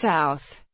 south.